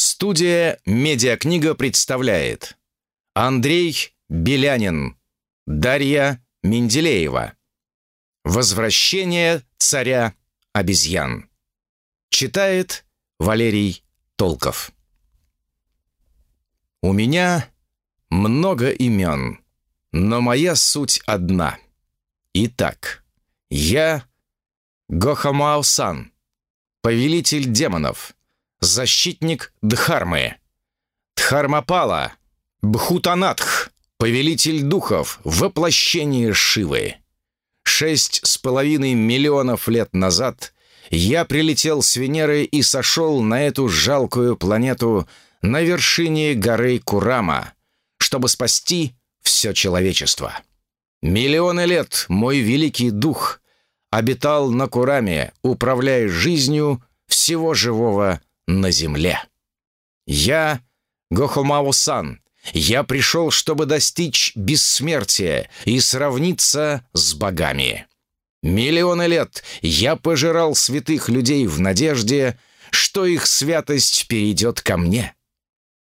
Студия «Медиакнига» представляет Андрей Белянин, Дарья Менделеева «Возвращение царя обезьян». Читает Валерий Толков. У меня много имен, но моя суть одна. Итак, я Гохамаосан, повелитель демонов, защитник Дхармы. Дхармапала, Бхутанатх, повелитель духов, воплощение Шивы. Шесть с половиной миллионов лет назад я прилетел с Венеры и сошел на эту жалкую планету на вершине горы Курама, чтобы спасти все человечество. Миллионы лет мой великий дух обитал на Кураме, управляя жизнью всего живого на земле. Я Гохомао-сан. Я пришел, чтобы достичь бессмертия и сравниться с богами. Миллионы лет я пожирал святых людей в надежде, что их святость перейдет ко мне.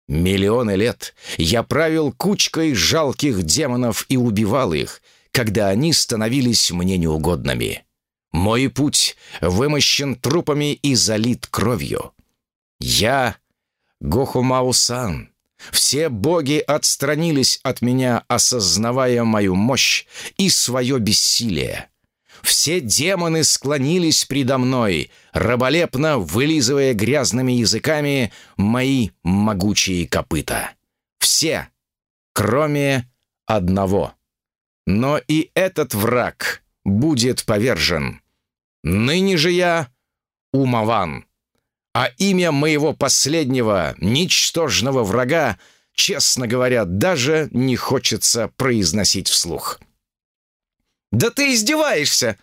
Миллионы лет я правил кучкой жалких демонов и убивал их, когда они становились мне неугодными. Мой путь вымощен трупами и залит кровью. Я Гохумаусан. Все боги отстранились от меня, осознавая мою мощь и свое бессилие. Все демоны склонились предо мной, раболепно вылизывая грязными языками мои могучие копыта. Все, кроме одного. Но и этот враг будет повержен. Ныне же я Умаван, а имя моего последнего, ничтожного врага, честно говоря, даже не хочется произносить вслух. «Да ты издеваешься!»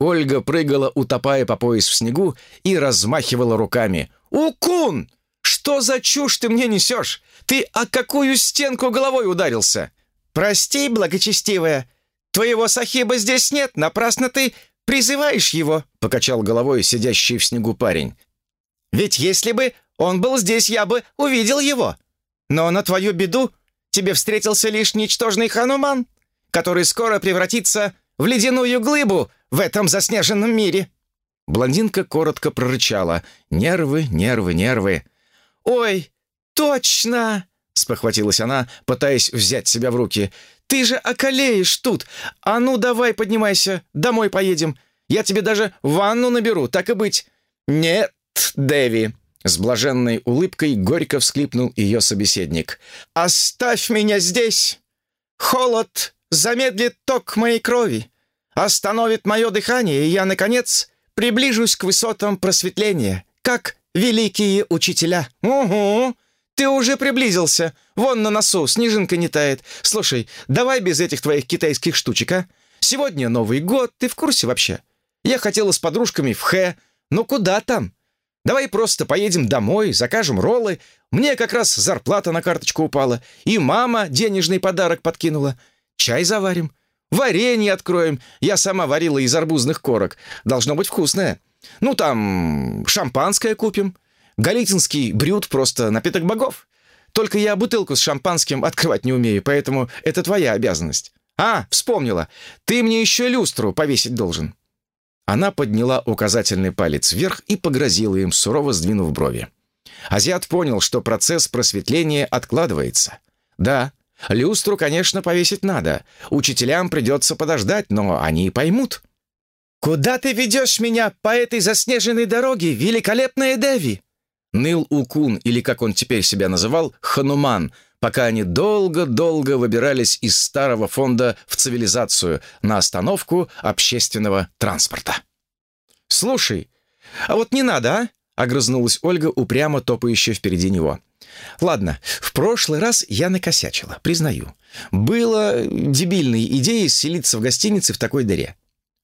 Ольга прыгала, утопая по пояс в снегу, и размахивала руками. «Укун! Что за чушь ты мне несешь? Ты о какую стенку головой ударился?» «Прости, благочестивая, твоего сахиба здесь нет, напрасно ты призываешь его», — покачал головой сидящий в снегу парень. Ведь если бы он был здесь, я бы увидел его. Но на твою беду тебе встретился лишь ничтожный хануман, который скоро превратится в ледяную глыбу в этом заснеженном мире». Блондинка коротко прорычала. «Нервы, нервы, нервы». «Ой, точно!» — спохватилась она, пытаясь взять себя в руки. «Ты же околеешь тут! А ну, давай поднимайся, домой поедем. Я тебе даже ванну наберу, так и быть». «Нет, Дэви!» С блаженной улыбкой горько всклипнул ее собеседник. «Оставь меня здесь! Холод замедлит ток моей крови, остановит мое дыхание, и я, наконец, приближусь к высотам просветления, как великие учителя. Угу! Ты уже приблизился. Вон на носу снежинка не тает. Слушай, давай без этих твоих китайских штучек, а? Сегодня Новый год, ты в курсе вообще? Я хотела с подружками в Хэ, но куда там? Давай просто поедем домой, закажем роллы. Мне как раз зарплата на карточку упала. И мама денежный подарок подкинула. Чай заварим. Варенье откроем. Я сама варила из арбузных корок. Должно быть вкусное. Ну, там, шампанское купим. Галитинский брют просто напиток богов. Только я бутылку с шампанским открывать не умею, поэтому это твоя обязанность. А, вспомнила. Ты мне еще люстру повесить должен. Она подняла указательный палец вверх и погрозила им, сурово сдвинув брови. Азиат понял, что процесс просветления откладывается. Да, люстру, конечно, повесить надо. Учителям придется подождать, но они поймут. «Куда ты ведешь меня по этой заснеженной дороге, великолепная Деви?» Ныл Укун, или как он теперь себя называл, Хануман, пока они долго-долго выбирались из старого фонда в цивилизацию на остановку общественного транспорта. «Слушай, а вот не надо, а?» — огрызнулась Ольга, упрямо топающая впереди него. «Ладно, в прошлый раз я накосячила, признаю. Было дебильной идеей селиться в гостинице в такой дыре.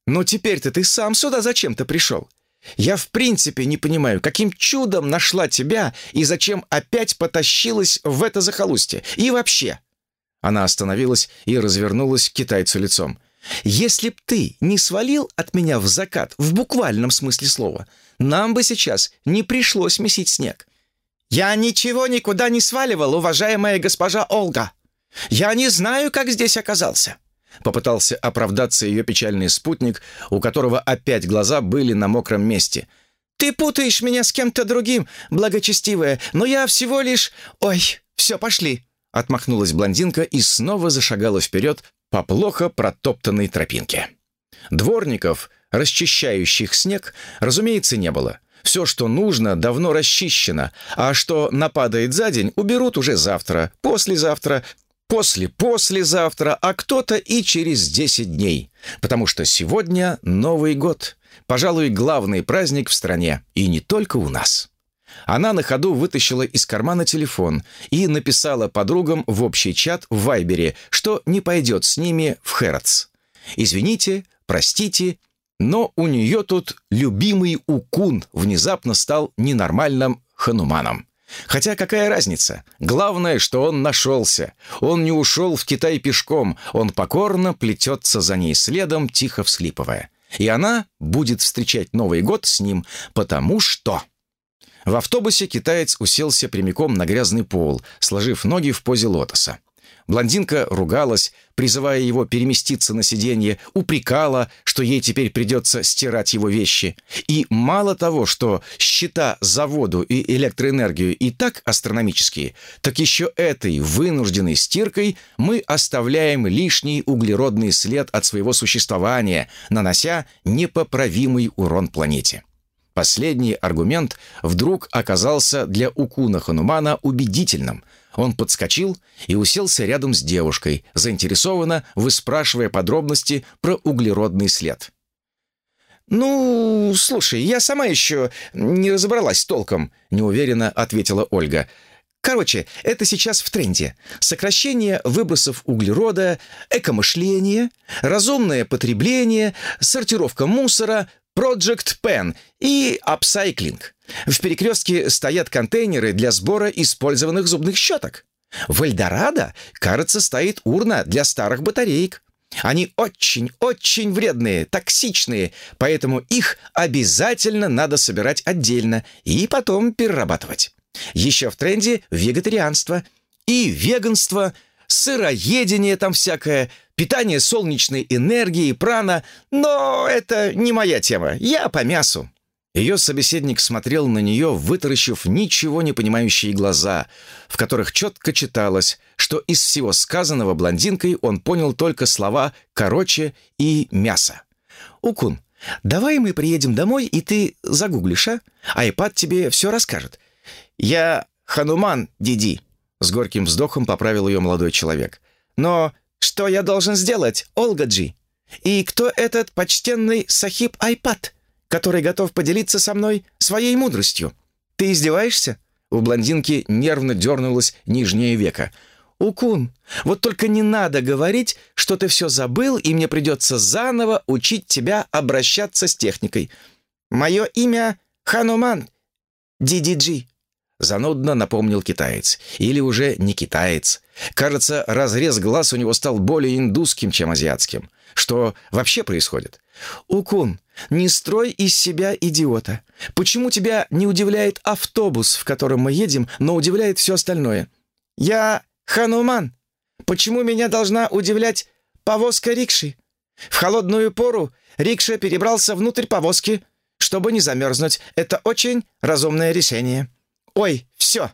Но теперь-то ты сам сюда зачем-то пришел. Я в принципе не понимаю, каким чудом нашла тебя и зачем опять потащилась в это захолустье. И вообще...» Она остановилась и развернулась к китайцу лицом. «Если б ты не свалил от меня в закат в буквальном смысле слова, нам бы сейчас не пришлось месить снег. «Я ничего никуда не сваливал, уважаемая госпожа Олга. Я не знаю, как здесь оказался». Попытался оправдаться ее печальный спутник, у которого опять глаза были на мокром месте. «Ты путаешь меня с кем-то другим, благочестивая, но я всего лишь... Ой, все, пошли!» Отмахнулась блондинка и снова зашагала вперед по плохо протоптанной тропинке. Дворников, расчищающих снег, разумеется, не было. Все, что нужно, давно расчищено, а что нападает за день, уберут уже завтра, послезавтра, после-послезавтра, а кто-то и через 10 дней. Потому что сегодня Новый год. Пожалуй, главный праздник в стране. И не только у нас. Она на ходу вытащила из кармана телефон и написала подругам в общий чат в Вайбере, что не пойдет с ними в Хэротс. «Извините, простите, но у нее тут любимый Укун внезапно стал ненормальным хануманом. Хотя какая разница? Главное, что он нашелся. Он не ушел в Китай пешком, он покорно плетется за ней следом, тихо всхлипывая. И она будет встречать Новый год с ним, потому что... В автобусе китаец уселся прямиком на грязный пол, сложив ноги в позе лотоса. Блондинка ругалась, призывая его переместиться на сиденье, упрекала, что ей теперь придется стирать его вещи. И мало того, что счета за воду и электроэнергию и так астрономические, так еще этой вынужденной стиркой мы оставляем лишний углеродный след от своего существования, нанося непоправимый урон планете. Последний аргумент вдруг оказался для Укуна Ханумана убедительным. Он подскочил и уселся рядом с девушкой, заинтересованно выспрашивая подробности про углеродный след. «Ну, слушай, я сама еще не разобралась толком», — неуверенно ответила Ольга. «Короче, это сейчас в тренде. Сокращение выбросов углерода, экомышление, разумное потребление, сортировка мусора, Project Pen и Upcycling. В перекрестке стоят контейнеры для сбора использованных зубных щеток. В Эльдорадо, кажется, стоит урна для старых батареек. Они очень-очень вредные, токсичные, поэтому их обязательно надо собирать отдельно и потом перерабатывать. Еще в тренде вегетарианство и веганство, сыроедение там всякое, питание солнечной энергией, прана, но это не моя тема, я по мясу». Ее собеседник смотрел на нее, вытаращив ничего не понимающие глаза, в которых четко читалось, что из всего сказанного блондинкой он понял только слова «короче» и «мясо». «Укун, давай мы приедем домой, и ты загуглишь, а? Айпад тебе все расскажет. Я Хануман, Диди», — с горьким вздохом поправил ее молодой человек. «Но что я должен сделать, Олгаджи? И кто этот почтенный Сахиб Айпат, который готов поделиться со мной своей мудростью? Ты издеваешься?» У блондинки нервно дернулось нижнее веко. «Укун, вот только не надо говорить, что ты все забыл, и мне придется заново учить тебя обращаться с техникой. Мое имя Хануман, Дидиджи. Занудно напомнил китаец. Или уже не китаец. Кажется, разрез глаз у него стал более индусским, чем азиатским. Что вообще происходит? «Укун, не строй из себя идиота. Почему тебя не удивляет автобус, в котором мы едем, но удивляет все остальное? Я Хануман. Почему меня должна удивлять повозка рикши? В холодную пору рикша перебрался внутрь повозки, чтобы не замерзнуть. Это очень разумное решение». «Ой, все!»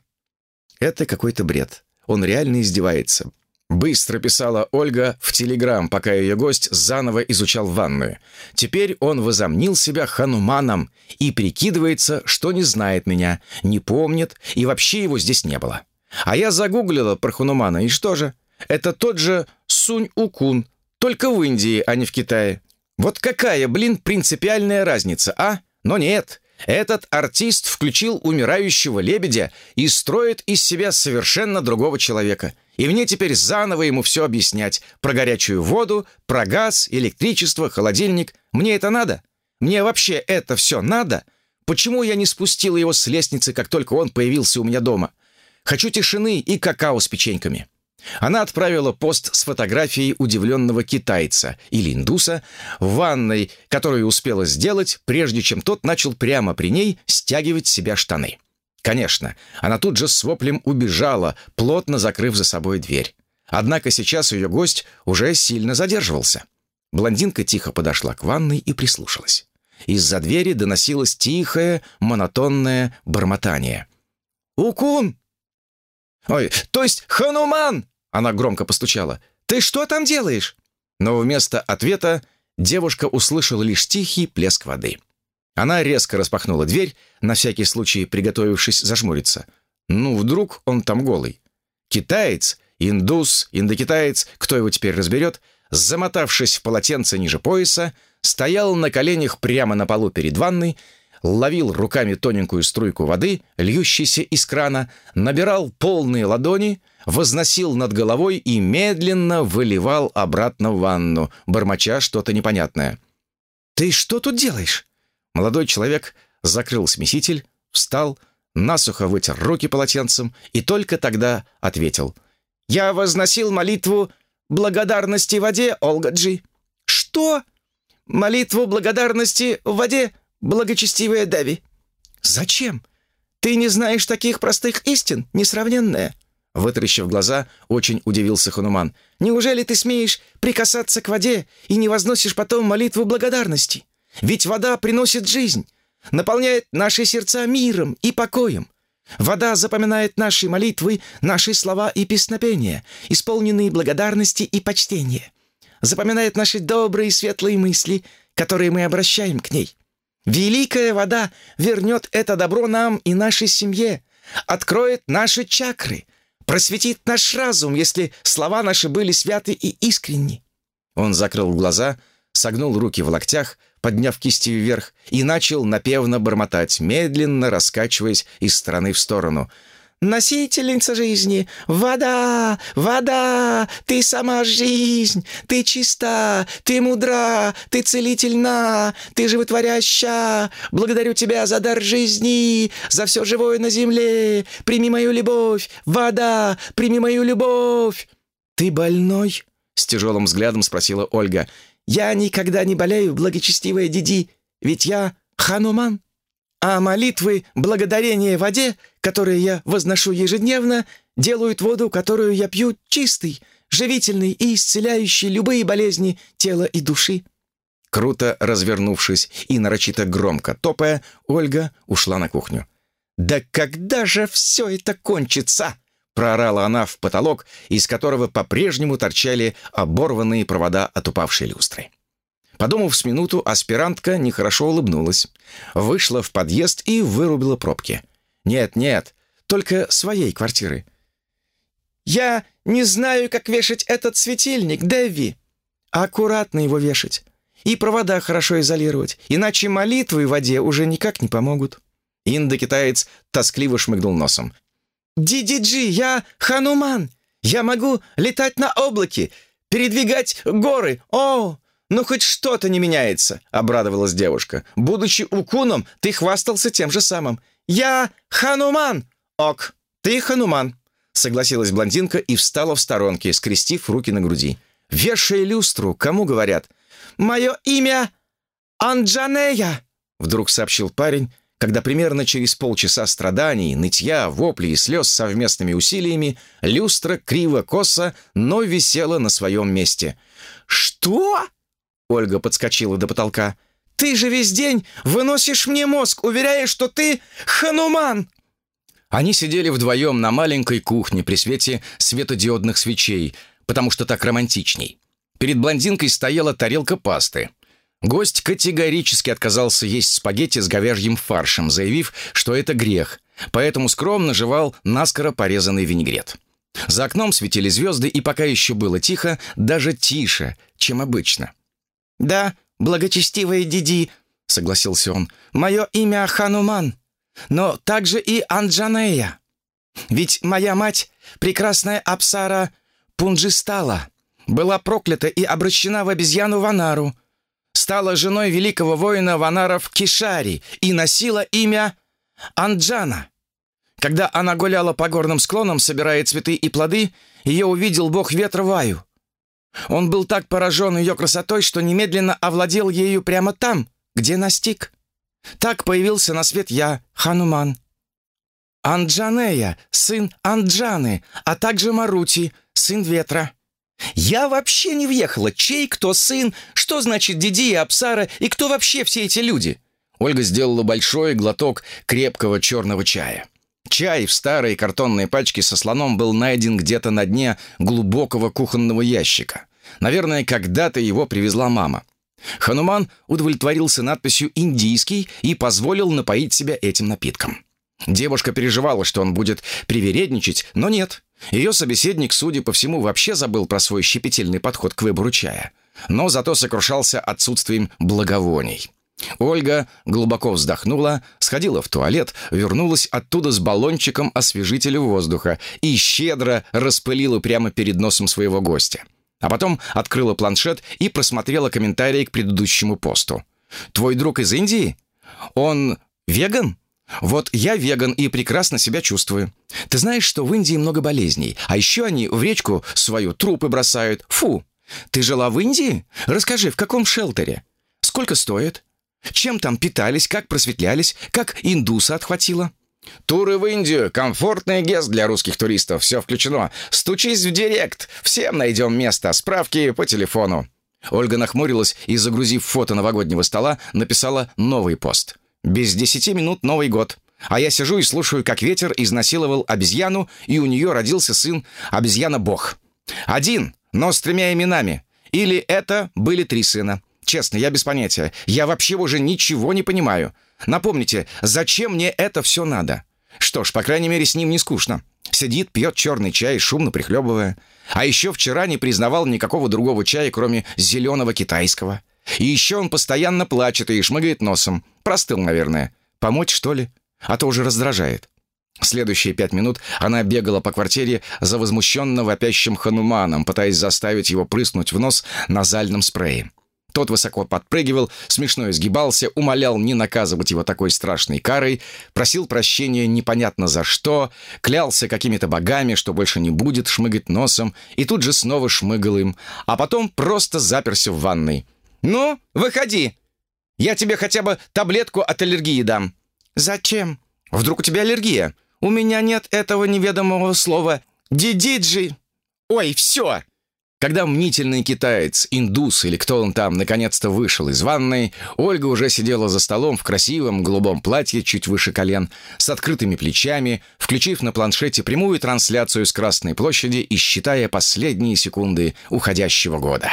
Это какой-то бред. Он реально издевается. Быстро писала Ольга в Телеграм, пока ее гость заново изучал ванную. Теперь он возомнил себя хануманом и прикидывается, что не знает меня, не помнит, и вообще его здесь не было. А я загуглила про ханумана, и что же? Это тот же Сунь-Укун, только в Индии, а не в Китае. Вот какая, блин, принципиальная разница, а? Но нет, этот артист включил умирающего лебедя и строит из себя совершенно другого человека. И мне теперь заново ему все объяснять. Про горячую воду, про газ, электричество, холодильник. Мне это надо? Мне вообще это все надо? Почему я не спустила его с лестницы, как только он появился у меня дома? Хочу тишины и какао с печеньками. Она отправила пост с фотографией удивленного китайца или индуса в ванной, которую успела сделать, прежде чем тот начал прямо при ней стягивать себя штаны. Конечно, она тут же с воплем убежала, плотно закрыв за собой дверь. Однако сейчас ее гость уже сильно задерживался. Блондинка тихо подошла к ванной и прислушалась. Из-за двери доносилось тихое, монотонное бормотание. «Укун!» «Ой, то есть Хануман!» Она громко постучала. «Ты что там делаешь?» Но вместо ответа девушка услышала лишь тихий плеск воды. Она резко распахнула дверь, на всякий случай приготовившись зажмуриться. Ну, вдруг он там голый. Китаец, индус, индокитаец, кто его теперь разберет, замотавшись в полотенце ниже пояса, стоял на коленях прямо на полу перед ванной, ловил руками тоненькую струйку воды, льющейся из крана, набирал полные ладони, возносил над головой и медленно выливал обратно в ванну, бормоча что-то непонятное. «Ты что тут делаешь?» Молодой человек закрыл смеситель, встал, насухо вытер руки полотенцем и только тогда ответил. «Я возносил молитву благодарности воде, Олгаджи». «Что?» «Молитву благодарности в воде, благочестивая Дави». «Зачем? Ты не знаешь таких простых истин, несравненная». Вытаращив глаза, очень удивился Хануман. «Неужели ты смеешь прикасаться к воде и не возносишь потом молитву благодарности?» Ведь вода приносит жизнь, наполняет наши сердца миром и покоем. Вода запоминает наши молитвы, наши слова и песнопения, исполненные благодарности и почтения. Запоминает наши добрые и светлые мысли, которые мы обращаем к ней. Великая вода вернет это добро нам и нашей семье, откроет наши чакры, просветит наш разум, если слова наши были святы и искренни. Он закрыл глаза, согнул руки в локтях, подняв кисти вверх, и начал напевно бормотать, медленно раскачиваясь из стороны в сторону. «Носительница жизни! Вода! Вода! Ты сама жизнь! Ты чиста! Ты мудра! Ты целительна! Ты животворяща! Благодарю тебя за дар жизни! За все живое на земле! Прими мою любовь! Вода! Прими мою любовь!» «Ты больной?» — с тяжелым взглядом спросила Ольга. Я никогда не болею, благочестивая Диди, ведь я хануман. А молитвы благодарения воде, которые я возношу ежедневно, делают воду, которую я пью, чистой, живительной и исцеляющей любые болезни тела и души». Круто развернувшись и нарочито громко топая, Ольга ушла на кухню. «Да когда же все это кончится?» проорала она в потолок, из которого по-прежнему торчали оборванные провода от упавшей люстры. Подумав с минуту, аспирантка нехорошо улыбнулась, вышла в подъезд и вырубила пробки. «Нет, нет, только своей квартиры». «Я не знаю, как вешать этот светильник, Дэви». «Аккуратно его вешать. И провода хорошо изолировать, иначе молитвы в воде уже никак не помогут». Индокитаец тоскливо шмыгнул носом. «Ди-ди-джи, я Хануман! Я могу летать на облаке, передвигать горы! О, ну хоть что-то не меняется!» — обрадовалась девушка. «Будучи укуном, ты хвастался тем же самым. Я Хануман!» «Ок, ты Хануман!» — согласилась блондинка и встала в сторонке, скрестив руки на груди. «Вешай люстру, кому говорят?» «Мое имя Анджанея!» — вдруг сообщил парень, когда примерно через полчаса страданий, нытья, воплей и слез совместными усилиями люстра криво-косо, но висела на своем месте. «Что?» — Ольга подскочила до потолка. «Ты же весь день выносишь мне мозг, уверяя, что ты хануман!» Они сидели вдвоем на маленькой кухне при свете светодиодных свечей, потому что так романтичней. Перед блондинкой стояла тарелка пасты. Гость категорически отказался есть спагетти с говяжьим фаршем, заявив, что это грех, поэтому скромно жевал наскоро порезанный винегрет. За окном светили звезды, и пока еще было тихо, даже тише, чем обычно. «Да, благочестивая Диди», — согласился он, — «мое имя Хануман, но также и Анджанея. Ведь моя мать, прекрасная Апсара Пунджистала, была проклята и обращена в обезьяну Ванару, стала женой великого воина Ванаров Кишари и носила имя Анджана. Когда она гуляла по горным склонам, собирая цветы и плоды, ее увидел бог ветра Ваю. Он был так поражен ее красотой, что немедленно овладел ею прямо там, где настиг. Так появился на свет я, Хануман. Анджанея, сын Анджаны, а также Марути, сын Ветра. Я вообще не въехала. Чей, кто сын, что значит Диди и Апсара, и кто вообще все эти люди?» Ольга сделала большой глоток крепкого черного чая. Чай в старой картонной пачке со слоном был найден где-то на дне глубокого кухонного ящика. Наверное, когда-то его привезла мама. Хануман удовлетворился надписью «Индийский» и позволил напоить себя этим напитком. Девушка переживала, что он будет привередничать, но нет. Ее собеседник, судя по всему, вообще забыл про свой щепетильный подход к выбору чая. Но зато сокрушался отсутствием благовоний. Ольга глубоко вздохнула, сходила в туалет, вернулась оттуда с баллончиком освежителя воздуха и щедро распылила прямо перед носом своего гостя. А потом открыла планшет и просмотрела комментарии к предыдущему посту. «Твой друг из Индии? Он веган?» «Вот я веган и прекрасно себя чувствую. Ты знаешь, что в Индии много болезней, а еще они в речку свою трупы бросают. Фу! Ты жила в Индии? Расскажи, в каком шелтере? Сколько стоит? Чем там питались, как просветлялись, как индуса отхватило?» «Туры в Индию, комфортный гест для русских туристов, все включено. Стучись в директ, всем найдем место, справки по телефону». Ольга нахмурилась и, загрузив фото новогоднего стола, написала новый пост. «Без десяти минут Новый год. А я сижу и слушаю, как ветер изнасиловал обезьяну, и у нее родился сын обезьяна-бог. Один, но с тремя именами. Или это были три сына. Честно, я без понятия. Я вообще уже ничего не понимаю. Напомните, зачем мне это все надо? Что ж, по крайней мере, с ним не скучно. Сидит, пьет черный чай, шумно прихлебывая. А еще вчера не признавал никакого другого чая, кроме зеленого китайского. И еще он постоянно плачет и шмыгает носом. Простыл, наверное. Помочь, что ли? А то уже раздражает. Следующие пять минут она бегала по квартире за возмущенно вопящим хануманом, пытаясь заставить его прыснуть в нос назальным спреем. Тот высоко подпрыгивал, смешно изгибался, умолял не наказывать его такой страшной карой, просил прощения непонятно за что, клялся какими-то богами, что больше не будет шмыгать носом, и тут же снова шмыгал им, а потом просто заперся в ванной. «Ну, выходи! Я тебе хотя бы таблетку от аллергии дам». «Зачем? Вдруг у тебя аллергия? У меня нет этого неведомого слова «дидиджи». Ой, все!» Когда мнительный китаец, индус или кто он там, наконец-то вышел из ванной, Ольга уже сидела за столом в красивом голубом платье чуть выше колен, с открытыми плечами, включив на планшете прямую трансляцию с Красной площади и считая последние секунды уходящего года.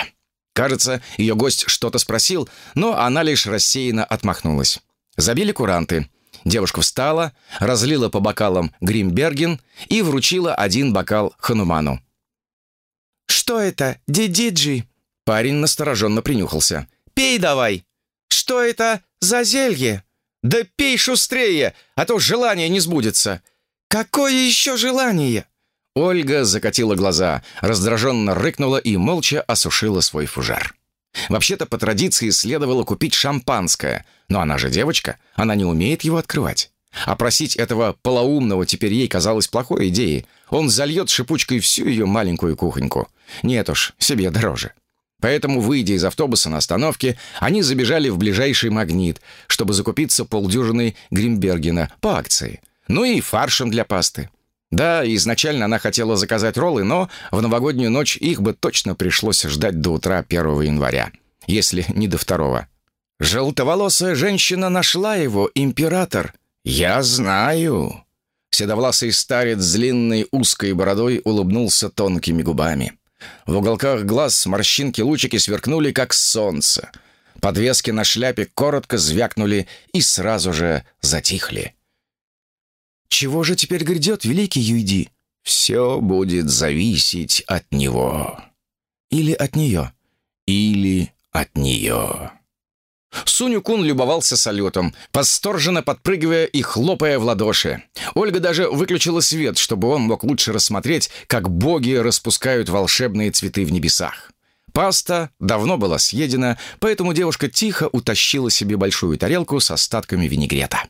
Кажется, ее гость что-то спросил, но она лишь рассеянно отмахнулась. Забили куранты. Девушка встала, разлила по бокалам Гримберген и вручила один бокал Хануману. «Что это, Дидиджи?» Парень настороженно принюхался. «Пей давай!» «Что это за зелье?» «Да пей шустрее, а то желание не сбудется!» «Какое еще желание?» Ольга закатила глаза, раздраженно рыкнула и молча осушила свой фужер. Вообще-то, по традиции, следовало купить шампанское, но она же девочка, она не умеет его открывать. А просить этого полоумного теперь ей казалось плохой идеей. Он зальет шипучкой всю ее маленькую кухоньку. Нет уж, себе дороже. Поэтому, выйдя из автобуса на остановке, они забежали в ближайший магнит, чтобы закупиться полдюжины Гримбергена по акции. Ну и фаршем для пасты. Да, изначально она хотела заказать роллы, но в новогоднюю ночь их бы точно пришлось ждать до утра 1 января, если не до второго. Желтоволосая женщина нашла его, император, «Я знаю». Седовласый старец с длинной узкой бородой улыбнулся тонкими губами. В уголках глаз морщинки-лучики сверкнули, как солнце. Подвески на шляпе коротко звякнули и сразу же затихли. «Чего же теперь грядет, великий Юйди?» «Все будет зависеть от него». «Или от нее?» «Или от нее». Суню-кун любовался салютом, восторженно подпрыгивая и хлопая в ладоши. Ольга даже выключила свет, чтобы он мог лучше рассмотреть, как боги распускают волшебные цветы в небесах. Паста давно была съедена, поэтому девушка тихо утащила себе большую тарелку с остатками винегрета.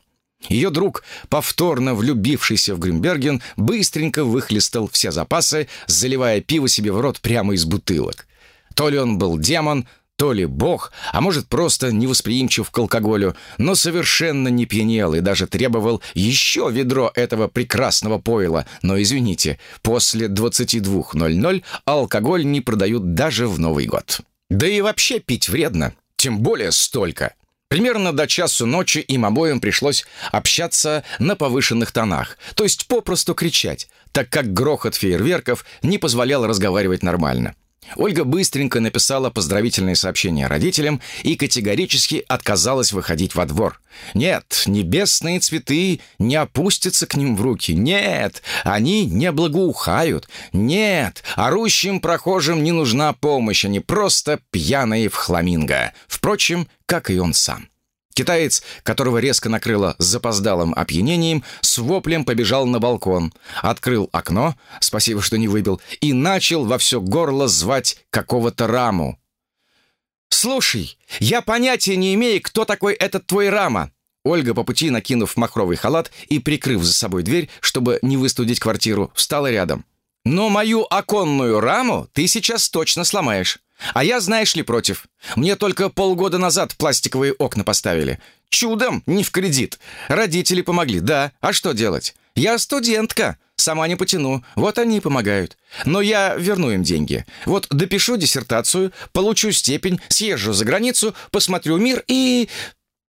Ее друг, повторно влюбившийся в Грюмберген, быстренько выхлестал все запасы, заливая пиво себе в рот прямо из бутылок. То ли он был демон, то ли бог, а может просто невосприимчив к алкоголю, но совершенно не пьянел и даже требовал еще ведро этого прекрасного пойла. Но извините, после 22.00 алкоголь не продают даже в Новый год. Да и вообще пить вредно, тем более столько. Примерно до часу ночи им обоим пришлось общаться на повышенных тонах, то есть попросту кричать, так как грохот фейерверков не позволял разговаривать нормально. Ольга быстренько написала поздравительные сообщения родителям и категорически отказалась выходить во двор. Нет, небесные цветы не опустятся к ним в руки. Нет, они не благоухают. Нет, орущим прохожим не нужна помощь, они просто пьяные в хламинго. Впрочем, как и он сам. Китаец, которого резко накрыло запоздалым опьянением, с воплем побежал на балкон, открыл окно, спасибо, что не выбил, и начал во все горло звать какого-то раму. «Слушай, я понятия не имею, кто такой этот твой рама!» Ольга, по пути накинув махровый халат и прикрыв за собой дверь, чтобы не выстудить квартиру, встала рядом. «Но мою оконную раму ты сейчас точно сломаешь. А я, знаешь ли, против. Мне только полгода назад пластиковые окна поставили. Чудом, не в кредит. Родители помогли, да. А что делать? Я студентка. Сама не потяну. Вот они и помогают. Но я верну им деньги. Вот допишу диссертацию, получу степень, съезжу за границу, посмотрю мир и...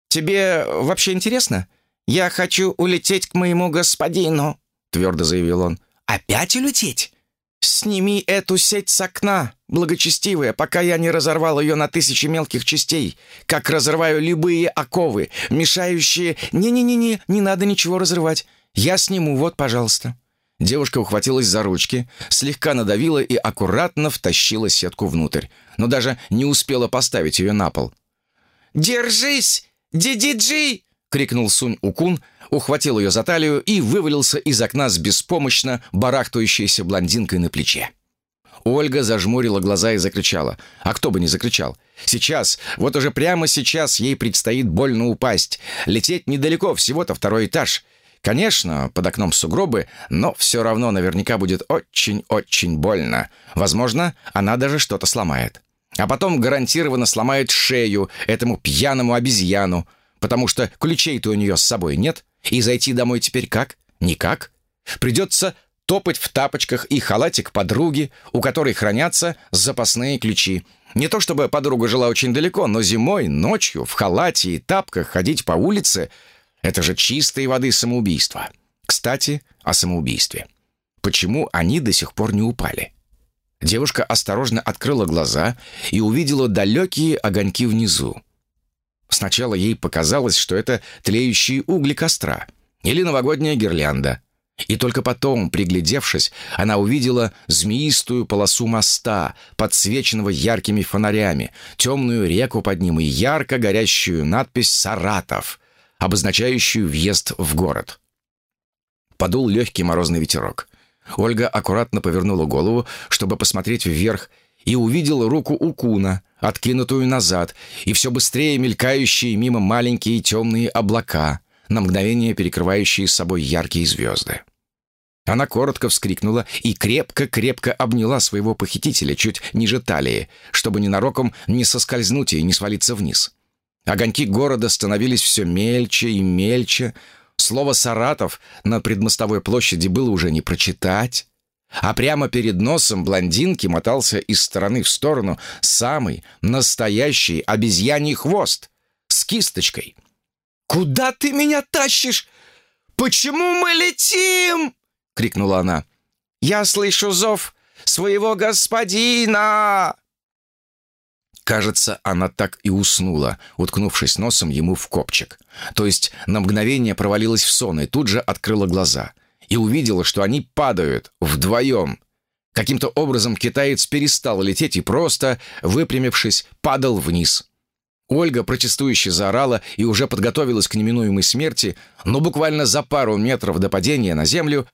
Тебе вообще интересно? Я хочу улететь к моему господину, твердо заявил он. Опять улететь? «Сними эту сеть с окна, благочестивая, пока я не разорвал ее на тысячи мелких частей, как разрываю любые оковы, мешающие... Не-не-не-не, не надо ничего разрывать. Я сниму, вот, пожалуйста». Девушка ухватилась за ручки, слегка надавила и аккуратно втащила сетку внутрь, но даже не успела поставить ее на пол. «Держись, Диди-Джи!» — крикнул Сунь Укун, ухватил ее за талию и вывалился из окна с беспомощно барахтающейся блондинкой на плече. Ольга зажмурила глаза и закричала. А кто бы не закричал. Сейчас, вот уже прямо сейчас ей предстоит больно упасть. Лететь недалеко, всего-то второй этаж. Конечно, под окном сугробы, но все равно наверняка будет очень-очень больно. Возможно, она даже что-то сломает. А потом гарантированно сломает шею этому пьяному обезьяну, потому что ключей-то у нее с собой нет. И зайти домой теперь как? Никак. Придется топать в тапочках и халатик подруги, у которой хранятся запасные ключи. Не то чтобы подруга жила очень далеко, но зимой, ночью, в халате и тапках ходить по улице — это же чистой воды самоубийство. Кстати, о самоубийстве. Почему они до сих пор не упали? Девушка осторожно открыла глаза и увидела далекие огоньки внизу. Сначала ей показалось, что это тлеющие угли костра или новогодняя гирлянда. И только потом, приглядевшись, она увидела змеистую полосу моста, подсвеченного яркими фонарями, темную реку под ним и ярко горящую надпись «Саратов», обозначающую въезд в город. Подул легкий морозный ветерок. Ольга аккуратно повернула голову, чтобы посмотреть вверх, и увидела руку Укуна, откинутую назад, и все быстрее мелькающие мимо маленькие темные облака, на мгновение перекрывающие собой яркие звезды. Она коротко вскрикнула и крепко-крепко обняла своего похитителя чуть ниже талии, чтобы ненароком не соскользнуть и не свалиться вниз. Огоньки города становились все мельче и мельче. Слово «Саратов» на предмостовой площади было уже не прочитать. А прямо перед носом блондинки мотался из стороны в сторону самый настоящий обезьяний хвост с кисточкой. «Куда ты меня тащишь? Почему мы летим?» — крикнула она. «Я слышу зов своего господина!» Кажется, она так и уснула, уткнувшись носом ему в копчик. То есть на мгновение провалилась в сон и тут же открыла глаза — и увидела, что они падают вдвоем. Каким-то образом китаец перестал лететь и просто, выпрямившись, падал вниз. Ольга протестующе заорала и уже подготовилась к неминуемой смерти, но буквально за пару метров до падения на землю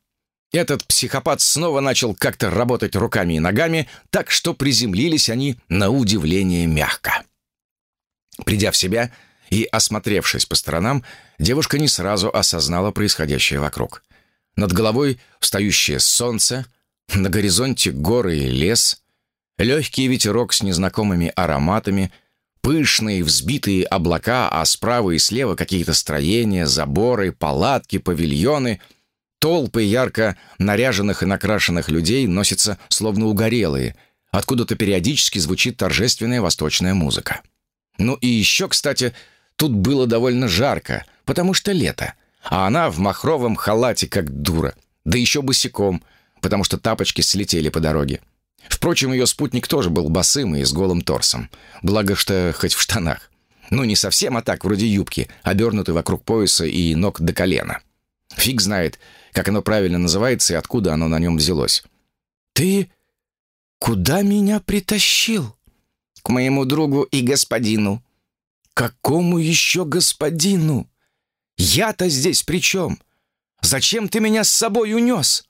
этот психопат снова начал как-то работать руками и ногами, так что приземлились они на удивление мягко. Придя в себя и осмотревшись по сторонам, девушка не сразу осознала происходящее вокруг. Над головой встающее солнце, на горизонте горы и лес, легкий ветерок с незнакомыми ароматами, Пышные взбитые облака, а справа и слева какие-то строения, заборы, палатки, павильоны. Толпы ярко наряженных и накрашенных людей носятся словно угорелые. Откуда-то периодически звучит торжественная восточная музыка. Ну и еще, кстати, тут было довольно жарко, потому что лето. А она в махровом халате, как дура. Да еще босиком, потому что тапочки слетели по дороге. Впрочем, ее спутник тоже был босым и с голым торсом. Благо, что хоть в штанах. Ну, не совсем, а так, вроде юбки, обернутой вокруг пояса и ног до колена. Фиг знает, как оно правильно называется и откуда оно на нем взялось. «Ты куда меня притащил?» «К моему другу и господину». «Какому еще господину? Я-то здесь при чем? Зачем ты меня с собой унес?»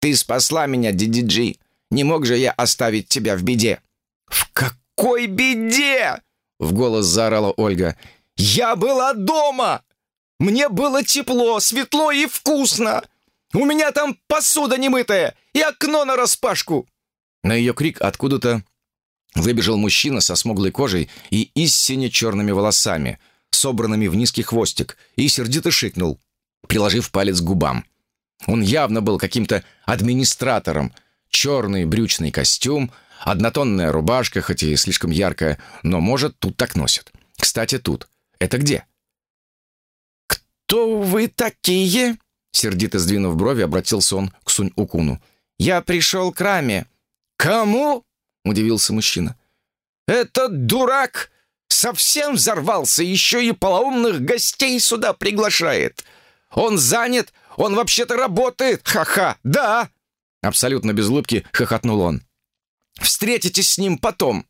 «Ты спасла меня, Дидиджи. Не мог же я оставить тебя в беде?» «В какой беде?» — в голос заорала Ольга. «Я была дома! Мне было тепло, светло и вкусно! У меня там посуда немытая и окно нараспашку!» На ее крик откуда-то выбежал мужчина со смуглой кожей и истинно черными волосами, собранными в низкий хвостик, и сердито шикнул, приложив палец к губам. Он явно был каким-то администратором, черный брючный костюм, однотонная рубашка, хоть и слишком яркая, но, может, тут так носят. Кстати, тут. Это где? «Кто вы такие?» Сердито сдвинув брови, обратился он к Сунь-Укуну. «Я пришел к раме». «Кому?» — удивился мужчина. «Этот дурак совсем взорвался, еще и полоумных гостей сюда приглашает. Он занят, он вообще-то работает, ха-ха, да!» Абсолютно без улыбки хохотнул он. «Встретитесь с ним потом.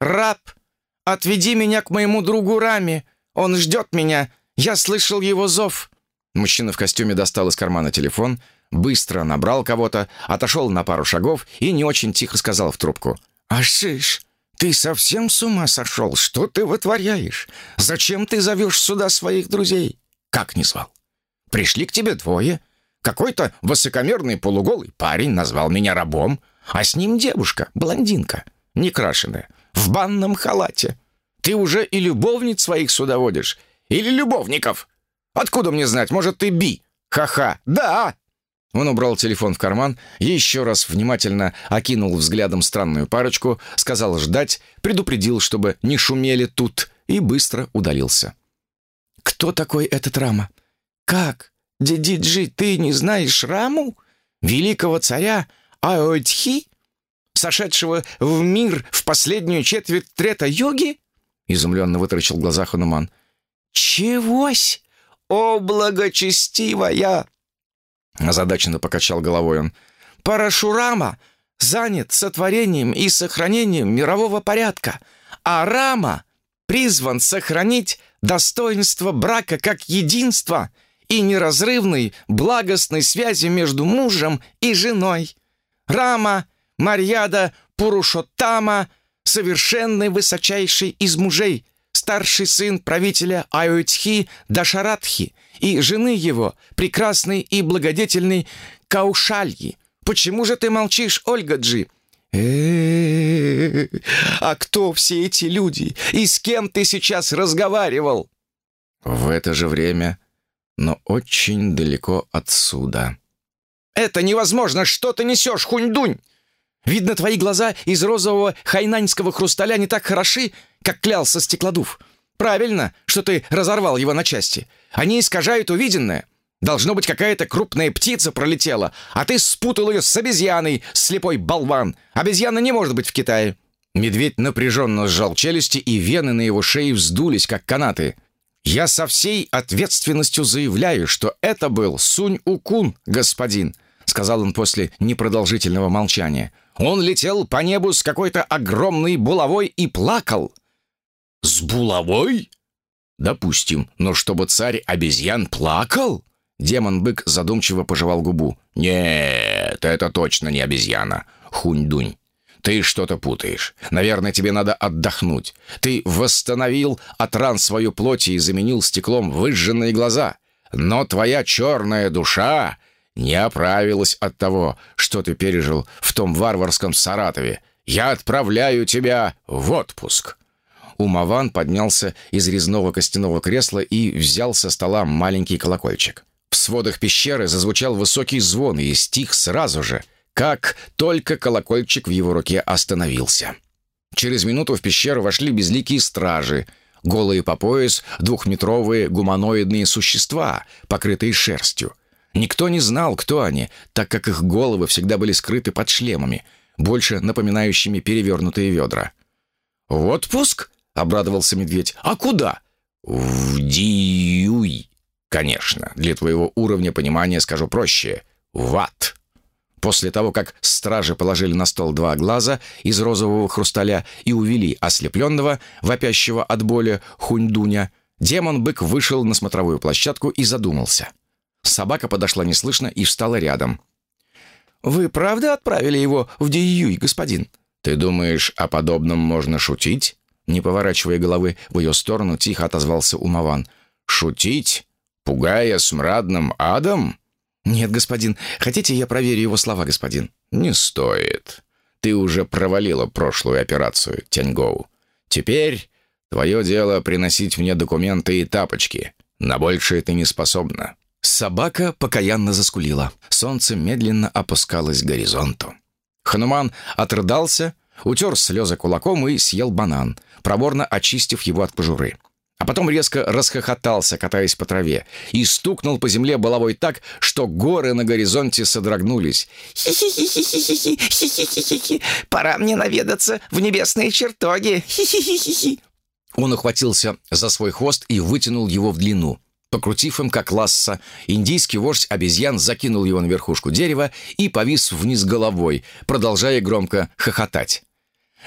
Раб, отведи меня к моему другу Раме. Он ждет меня. Я слышал его зов». Мужчина в костюме достал из кармана телефон, быстро набрал кого-то, отошел на пару шагов и не очень тихо сказал в трубку. «Ашиш, ты совсем с ума сошел? Что ты вытворяешь? Зачем ты зовешь сюда своих друзей?» «Как не звал? Пришли к тебе двое, какой-то высокомерный полуголый парень назвал меня рабом, а с ним девушка, блондинка, некрашенная, в банном халате. Ты уже и любовниц своих сюда водишь? Или любовников? Откуда мне знать? Может, ты би? Ха-ха, да!» Он убрал телефон в карман, еще раз внимательно окинул взглядом странную парочку, сказал ждать, предупредил, чтобы не шумели тут, и быстро удалился. «Кто такой этот Рама? Как? Дидиджи, ты не знаешь Раму? Великого царя Аойтхи? Сошедшего в мир в последнюю четверть трета-йоги?» Изумленно вытаращил глаза Хануман. «Чегось? О, благочестивая!» Озадаченно покачал головой он. «Парашурама занят сотворением и сохранением мирового порядка, а Рама призван сохранить достоинство брака как единство — и неразрывной благостной связи между мужем и женой. Рама, Марьяда, Пурушоттама — совершенный высочайший из мужей, старший сын правителя Аютхи Дашаратхи и жены его, прекрасной и благодетельной Каушальи. Почему же ты молчишь, Ольга Джи? э А кто все эти люди? И с кем ты сейчас разговаривал?» В это же время но очень далеко отсюда. «Это невозможно! Что ты несешь, хунь-дунь? Видно, твои глаза из розового хайнаньского хрусталя не так хороши, как клялся стеклодув. Правильно, что ты разорвал его на части. Они искажают увиденное. Должно быть, какая-то крупная птица пролетела, а ты спутал ее с обезьяной, слепой болван. Обезьяна не может быть в Китае». Медведь напряженно сжал челюсти, и вены на его шее вздулись, как канаты. «Я со всей ответственностью заявляю, что это был Сунь-Укун, господин», сказал он после непродолжительного молчания. «Он летел по небу с какой-то огромной булавой и плакал». «С булавой?» «Допустим, но чтобы царь обезьян плакал?» Демон-бык задумчиво пожевал губу. «Нет, это точно не обезьяна. Хунь-дунь. Ты что-то путаешь. Наверное, тебе надо отдохнуть. Ты восстановил от ран свою плоть и заменил стеклом выжженные глаза. Но твоя черная душа не оправилась от того, что ты пережил в том варварском Саратове. Я отправляю тебя в отпуск. Умаван поднялся из резного костяного кресла и взял со стола маленький колокольчик. В сводах пещеры зазвучал высокий звон и стих сразу же, как только колокольчик в его руке остановился. Через минуту в пещеру вошли безликие стражи, голые по пояс двухметровые гуманоидные существа, покрытые шерстью. Никто не знал, кто они, так как их головы всегда были скрыты под шлемами, больше напоминающими перевернутые ведра. «В отпуск?» — обрадовался медведь. «А куда?» «В Диюй». «Конечно, для твоего уровня понимания скажу проще. В ад». После того, как стражи положили на стол два глаза из розового хрусталя и увели ослепленного, вопящего от боли хуньдуня, демон-бык вышел на смотровую площадку и задумался. Собака подошла неслышно и встала рядом. «Вы правда отправили его в Диюй, господин?» «Ты думаешь, о подобном можно шутить?» Не поворачивая головы в ее сторону, тихо отозвался Умаван. «Шутить? Пугая смрадным адом?» «Нет, господин. Хотите, я проверю его слова, господин?» «Не стоит. Ты уже провалила прошлую операцию, Тяньгоу. Теперь твое дело приносить мне документы и тапочки. На большее ты не способна». Собака покаянно заскулила. Солнце медленно опускалось к горизонту. Хануман отрыдался, утер слезы кулаком и съел банан, проборно очистив его от кожуры. А потом резко расхохотался, катаясь по траве, и стукнул по земле головой так, что горы на горизонте содрогнулись. «Хи-хи-хи-хи-хи-хи-хи-хи! Пора мне наведаться в небесные чертоги! Хи-хи-хи-хи!» Он ухватился за свой хвост и вытянул его в длину. Покрутив им, как ласса, индийский вождь обезьян закинул его на верхушку дерева и повис вниз головой, продолжая громко хохотать.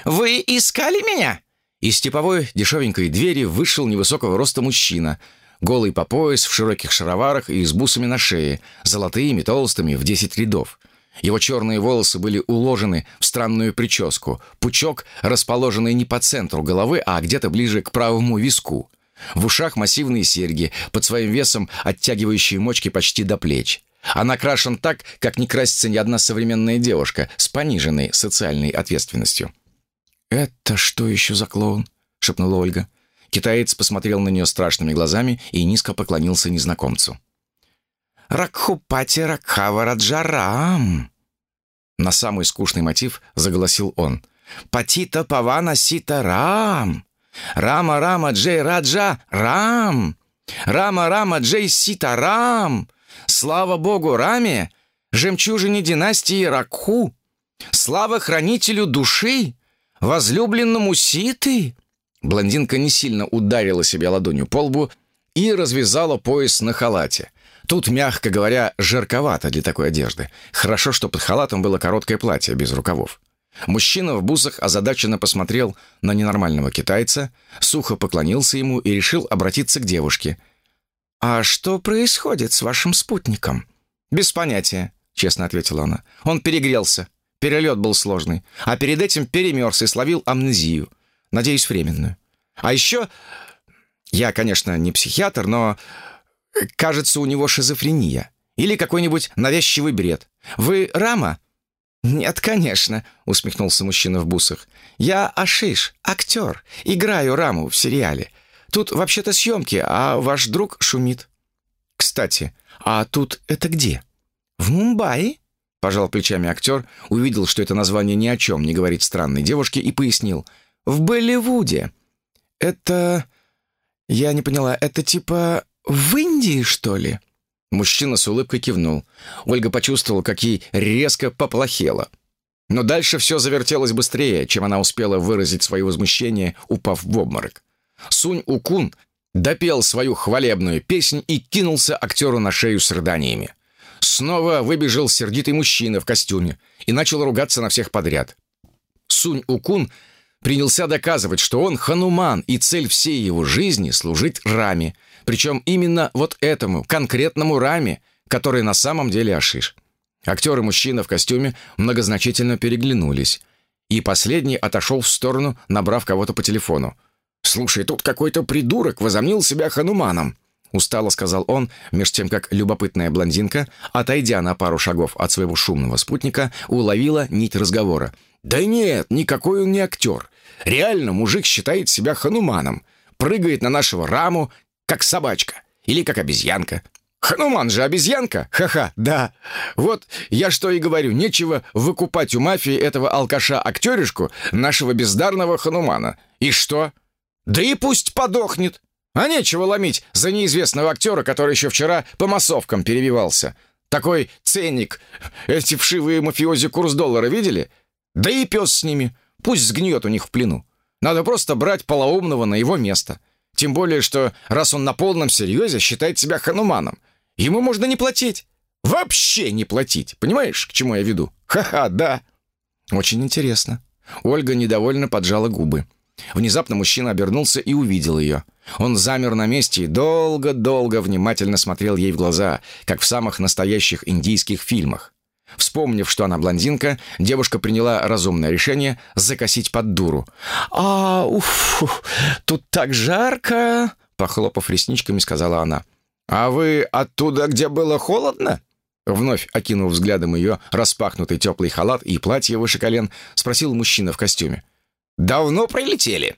«Вы искали меня?» Из типовой дешевенькой двери вышел невысокого роста мужчина, голый по пояс, в широких шароварах и с бусами на шее, золотыми, толстыми, в десять рядов. Его черные волосы были уложены в странную прическу, пучок, расположенный не по центру головы, а где-то ближе к правому виску. В ушах массивные серьги, под своим весом оттягивающие мочки почти до плеч. А накрашен так, как не красится ни одна современная девушка с пониженной социальной ответственностью. «Это что еще за клоун?» — шепнула Ольга. Китаец посмотрел на нее страшными глазами и низко поклонился незнакомцу. «Ракхупати Ракхава Раджарам!» На самый скучный мотив заголосил он. «Патита Павана Сита Рам! Рама Рама Джей Раджа Рам! Рама Рама Джей Сита Рам! Слава Богу Раме! Жемчужине династии Ракху! Слава хранителю души! возлюбленному Ситы?» Блондинка не сильно ударила себя ладонью по лбу и развязала пояс на халате. Тут, мягко говоря, жарковато для такой одежды. Хорошо, что под халатом было короткое платье без рукавов. Мужчина в бусах озадаченно посмотрел на ненормального китайца, сухо поклонился ему и решил обратиться к девушке. «А что происходит с вашим спутником?» «Без понятия», — честно ответила она. «Он перегрелся. Перелет был сложный. А перед этим перемерз и словил амнезию. Надеюсь, временную. А еще... Я, конечно, не психиатр, но... Кажется, у него шизофрения. Или какой-нибудь навязчивый бред. Вы Рама?» «Нет, конечно», — усмехнулся мужчина в бусах. «Я Ашиш, актер. Играю Раму в сериале. Тут вообще-то съемки, а ваш друг шумит». «Кстати, а тут это где?» «В Мумбаи», Пожал плечами актер, увидел, что это название ни о чем не говорит странной девушке, и пояснил. «В Болливуде». «Это...» «Я не поняла, это типа в Индии, что ли?» Мужчина с улыбкой кивнул. Ольга почувствовала, как ей резко поплохело. Но дальше все завертелось быстрее, чем она успела выразить свое возмущение, упав в обморок. Сунь-Укун допел свою хвалебную песнь и кинулся актеру на шею с рыданиями. Снова выбежал сердитый мужчина в костюме и начал ругаться на всех подряд. Сунь-Укун принялся доказывать, что он хануман, и цель всей его жизни — служить Раме. Причем именно вот этому, конкретному Раме, который на самом деле Ашиш. Актер и мужчина в костюме многозначительно переглянулись. И последний отошел в сторону, набрав кого-то по телефону. «Слушай, тут какой-то придурок возомнил себя хануманом. Устало сказал он, меж тем как любопытная блондинка, отойдя на пару шагов от своего шумного спутника, уловила нить разговора. «Да нет, никакой он не актер. Реально мужик считает себя хануманом, прыгает на нашего раму, как собачка или как обезьянка. Хануман же обезьянка? Ха-ха, да. Вот я что и говорю, нечего выкупать у мафии этого алкаша-актеришку, нашего бездарного Ханумана. И что? Да и пусть подохнет. А нечего ломить за неизвестного актера, который еще вчера по массовкам перебивался. Такой ценник. Эти вшивые мафиози курс доллара видели? Да и пес с ними. Пусть сгниет у них в плену. Надо просто брать полоумного на его место. Тем более, что раз он на полном серьезе считает себя хануманом, Ему можно не платить. Вообще не платить. Понимаешь, к чему я веду? Ха-ха, да. Очень интересно. Ольга недовольно поджала губы. Внезапно мужчина обернулся и увидел ее. Он замер на месте и долго-долго внимательно смотрел ей в глаза, как в самых настоящих индийских фильмах. Вспомнив, что она блондинка, девушка приняла разумное решение закосить под дуру. «А, уф, тут так жарко!» Похлопав ресничками, сказала она. «А вы оттуда, где было холодно?» Вновь окинув взглядом ее распахнутый теплый халат и платье выше колен, спросил мужчина в костюме. «Давно прилетели?»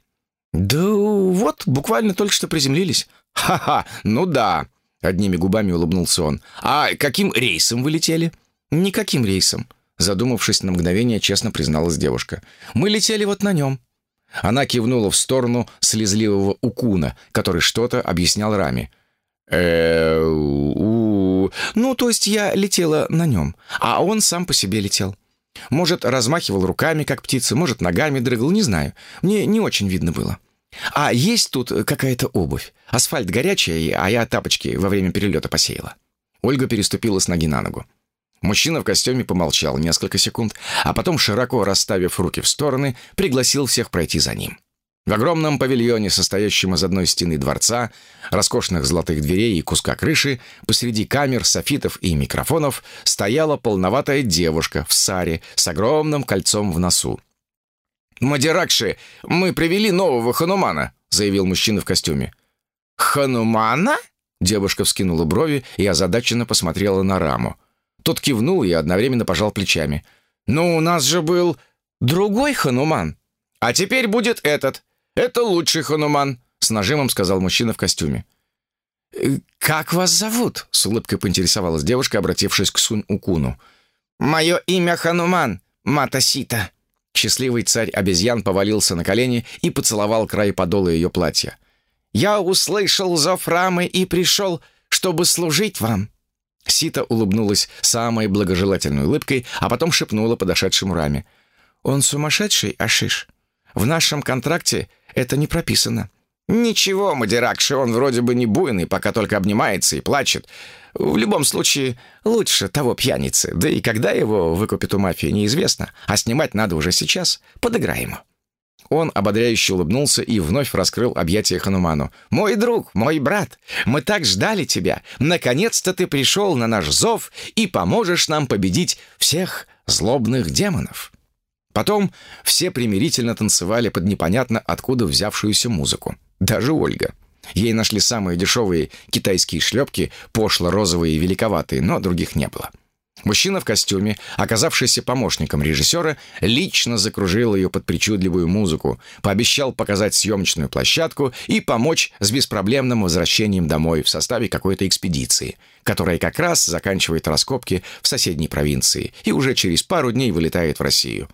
«Да вот, буквально только что приземлились». «Ха-ха, ну да», — одними губами улыбнулся он. «А каким рейсом вы летели?» «Никаким рейсом», — задумавшись на мгновение, честно призналась девушка. «Мы летели вот на нем». Она кивнула в сторону слезливого укуна, который что-то объяснял Раме э у Ну, то есть я летела на нем, а он сам по себе летел. Может, размахивал руками, как птица, может, ногами дрыгал, не знаю. Мне не очень видно было. А есть тут какая-то обувь. Асфальт горячий, а я тапочки во время перелета посеяла. Ольга переступила с ноги на ногу. Мужчина в костюме помолчал несколько секунд, а потом, широко расставив руки в стороны, пригласил всех пройти за ним. В огромном павильоне, состоящем из одной стены дворца, роскошных золотых дверей и куска крыши, посреди камер, софитов и микрофонов стояла полноватая девушка в саре с огромным кольцом в носу. «Мадиракши, мы привели нового ханумана», — заявил мужчина в костюме. «Ханумана?» — девушка вскинула брови и озадаченно посмотрела на раму. Тот кивнул и одновременно пожал плечами. «Ну, у нас же был другой хануман. А теперь будет этот. «Это лучший Хануман», — с нажимом сказал мужчина в костюме. «Э, «Как вас зовут?» — с улыбкой поинтересовалась девушка, обратившись к Сунь-Укуну. «Мое имя Хануман, Матасита». Счастливый царь обезьян повалился на колени и поцеловал край подола ее платья. «Я услышал зов Рамы и пришел, чтобы служить вам». Сита улыбнулась самой благожелательной улыбкой, а потом шепнула подошедшему Раме. «Он сумасшедший, Ашиш? В нашем контракте это не прописано». «Ничего, Мадиракши, он вроде бы не буйный, пока только обнимается и плачет. В любом случае, лучше того пьяницы. Да и когда его выкупят у мафии, неизвестно. А снимать надо уже сейчас. Подыграем Он ободряюще улыбнулся и вновь раскрыл объятия Хануману. «Мой друг, мой брат, мы так ждали тебя. Наконец-то ты пришел на наш зов и поможешь нам победить всех злобных демонов». Потом все примирительно танцевали под непонятно откуда взявшуюся музыку. Даже Ольга. Ей нашли самые дешевые китайские шлепки, пошло-розовые и великоватые, но других не было. Мужчина в костюме, оказавшийся помощником режиссера, лично закружил ее под причудливую музыку, пообещал показать съемочную площадку и помочь с беспроблемным возвращением домой в составе какой-то экспедиции, которая как раз заканчивает раскопки в соседней провинции и уже через пару дней вылетает в Россию.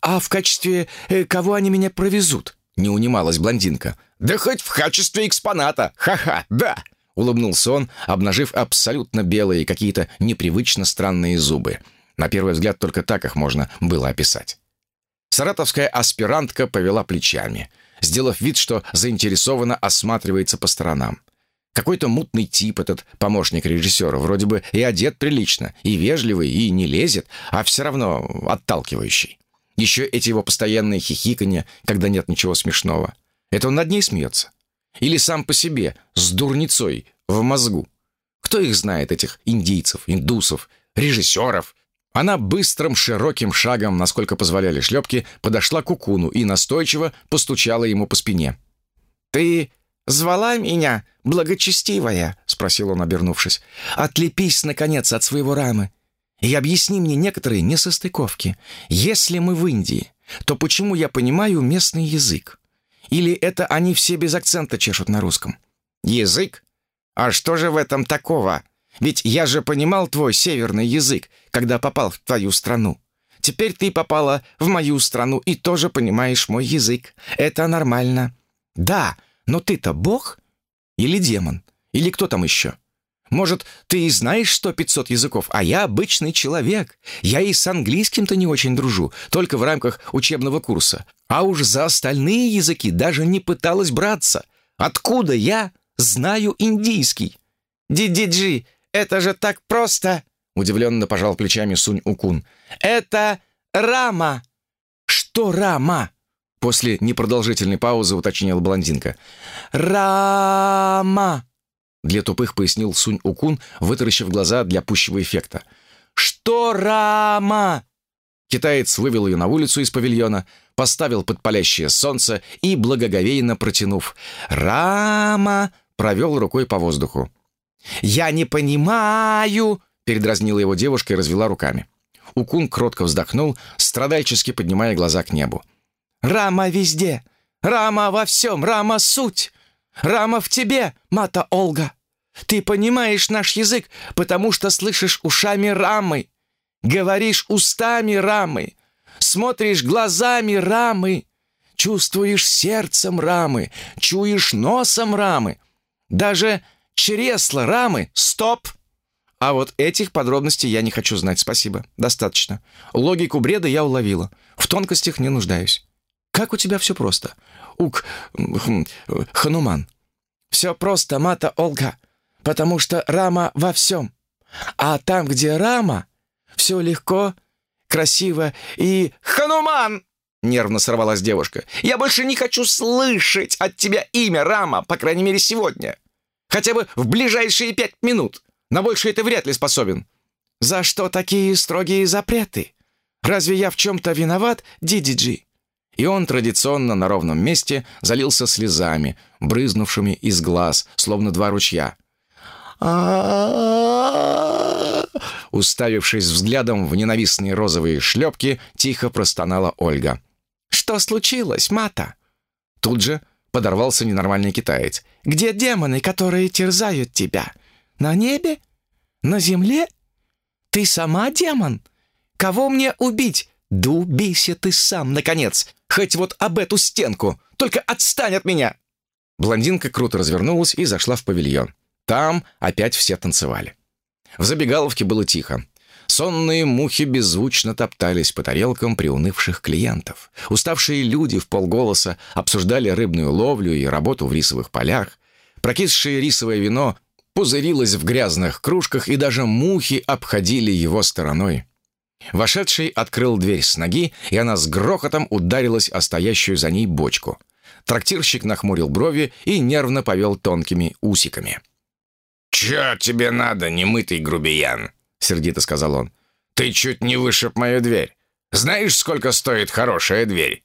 «А в качестве э, кого они меня провезут?» — не унималась блондинка. «Да хоть в качестве экспоната! Ха-ха, да!» — улыбнулся он, обнажив абсолютно белые, какие-то непривычно странные зубы. На первый взгляд только так их можно было описать. Саратовская аспирантка повела плечами, сделав вид, что заинтересованно осматривается по сторонам. Какой-то мутный тип этот помощник режиссера, вроде бы и одет прилично, и вежливый, и не лезет, а все равно отталкивающий. Еще эти его постоянные хихиканья, когда нет ничего смешного. Это он над ней смеется? Или сам по себе, с дурницой, в мозгу? Кто их знает, этих индийцев, индусов, режиссеров? Она быстрым, широким шагом, насколько позволяли шлепки, подошла к Укуну и настойчиво постучала ему по спине. «Ты звала меня, благочестивая?» — спросил он, обернувшись. «Отлепись, наконец, от своего рамы и объясни мне некоторые несостыковки. Если мы в Индии, то почему я понимаю местный язык? Или это они все без акцента чешут на русском? Язык? А что же в этом такого? Ведь я же понимал твой северный язык, когда попал в твою страну. Теперь ты попала в мою страну и тоже понимаешь мой язык. Это нормально. Да, но ты-то бог? Или демон? Или кто там еще? Может, ты и знаешь что 500 языков, а я обычный человек. Я и с английским-то не очень дружу, только в рамках учебного курса. А уж за остальные языки даже не пыталась браться. Откуда я знаю индийский? Ди-ди-джи, это же так просто!» Удивленно пожал плечами Сунь-Укун. «Это Рама!» «Что Рама?» После непродолжительной паузы уточнила блондинка. «Рама!» Для тупых пояснил Сунь-Укун, вытаращив глаза для пущего эффекта. «Что Рама?» Китаец вывел ее на улицу из павильона, поставил под палящее солнце и, благоговейно протянув «Рама!», провел рукой по воздуху. «Я не понимаю!» — передразнила его девушка и развела руками. Укун кротко вздохнул, страдальчески поднимая глаза к небу. «Рама везде! Рама во всем! Рама суть! Рама в тебе, Мата Олга! Ты понимаешь наш язык, потому что слышишь ушами рамы, говоришь устами рамы, смотришь глазами рамы, чувствуешь сердцем рамы, чуешь носом рамы. Даже чресло рамы. Стоп! А вот этих подробностей я не хочу знать, спасибо. Достаточно. Логику бреда я уловила. В тонкостях не нуждаюсь. Как у тебя все просто? Ук... Хм, Хануман. Все просто, Мата Олга потому что рама во всем. А там, где рама, все легко, красиво и... «Хануман!» — нервно сорвалась девушка. «Я больше не хочу слышать от тебя имя Рама, по крайней мере, сегодня. Хотя бы в ближайшие пять минут. На больше ты вряд ли способен». «За что такие строгие запреты? Разве я в чем-то виноват, Дидиджи?» И он традиционно на ровном месте залился слезами, брызнувшими из глаз, словно два ручья. Уставившись взглядом в ненавистные розовые шлепки, тихо простонала Ольга. «Что случилось, Мата?» Тут же подорвался ненормальный китаец. «Где демоны, которые терзают тебя? На небе? На земле? Ты сама демон? Кого мне убить? Да убейся ты сам, наконец! Хоть вот об эту стенку! Только отстань от меня!» Блондинка круто развернулась и зашла в павильон. Там опять все танцевали. В забегаловке было тихо. Сонные мухи беззвучно топтались по тарелкам приунывших клиентов. Уставшие люди в полголоса обсуждали рыбную ловлю и работу в рисовых полях. Прокисшее рисовое вино пузырилось в грязных кружках, и даже мухи обходили его стороной. Вошедший открыл дверь с ноги, и она с грохотом ударилась о стоящую за ней бочку. Трактирщик нахмурил брови и нервно повел тонкими усиками. «Чё тебе надо, немытый грубиян?» — сердито сказал он. «Ты чуть не вышиб мою дверь. Знаешь, сколько стоит хорошая дверь?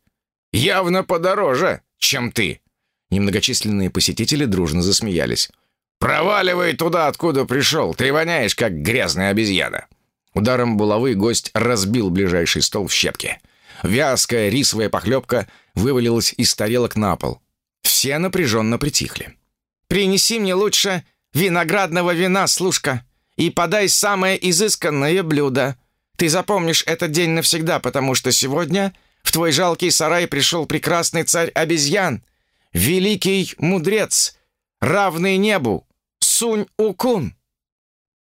Явно подороже, чем ты». Немногочисленные посетители дружно засмеялись. «Проваливай туда, откуда пришел. Ты воняешь, как грязная обезьяна». Ударом булавы гость разбил ближайший стол в щепки. Вязкая рисовая похлебка вывалилась из тарелок на пол. Все напряженно притихли. «Принеси мне лучше виноградного вина, служка, и подай самое изысканное блюдо. Ты запомнишь этот день навсегда, потому что сегодня в твой жалкий сарай пришел прекрасный царь обезьян, великий мудрец, равный небу, Сунь-Укун».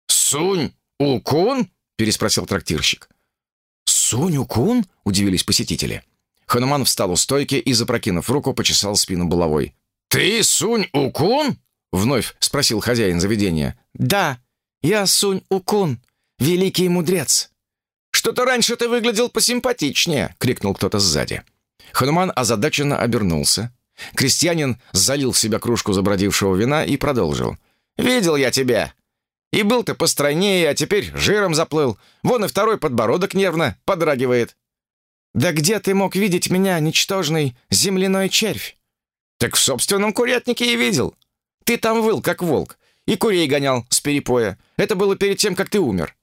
«Сунь-Укун?» — переспросил трактирщик. «Сунь-Укун?» — удивились посетители. Хануман встал у стойки и, запрокинув руку, почесал спину булавой. «Ты Сунь-Укун?» — вновь спросил хозяин заведения. «Да, я Сунь-Укун, великий мудрец». «Что-то раньше ты выглядел посимпатичнее», — крикнул кто-то сзади. Хануман озадаченно обернулся. Крестьянин залил в себя кружку забродившего вина и продолжил. «Видел я тебя. И был ты постройнее, а теперь жиром заплыл. Вон и второй подбородок нервно подрагивает». «Да где ты мог видеть меня, ничтожный земляной червь?» «Так в собственном курятнике и видел. Ты там выл, как волк, и курей гонял с перепоя. Это было перед тем, как ты умер».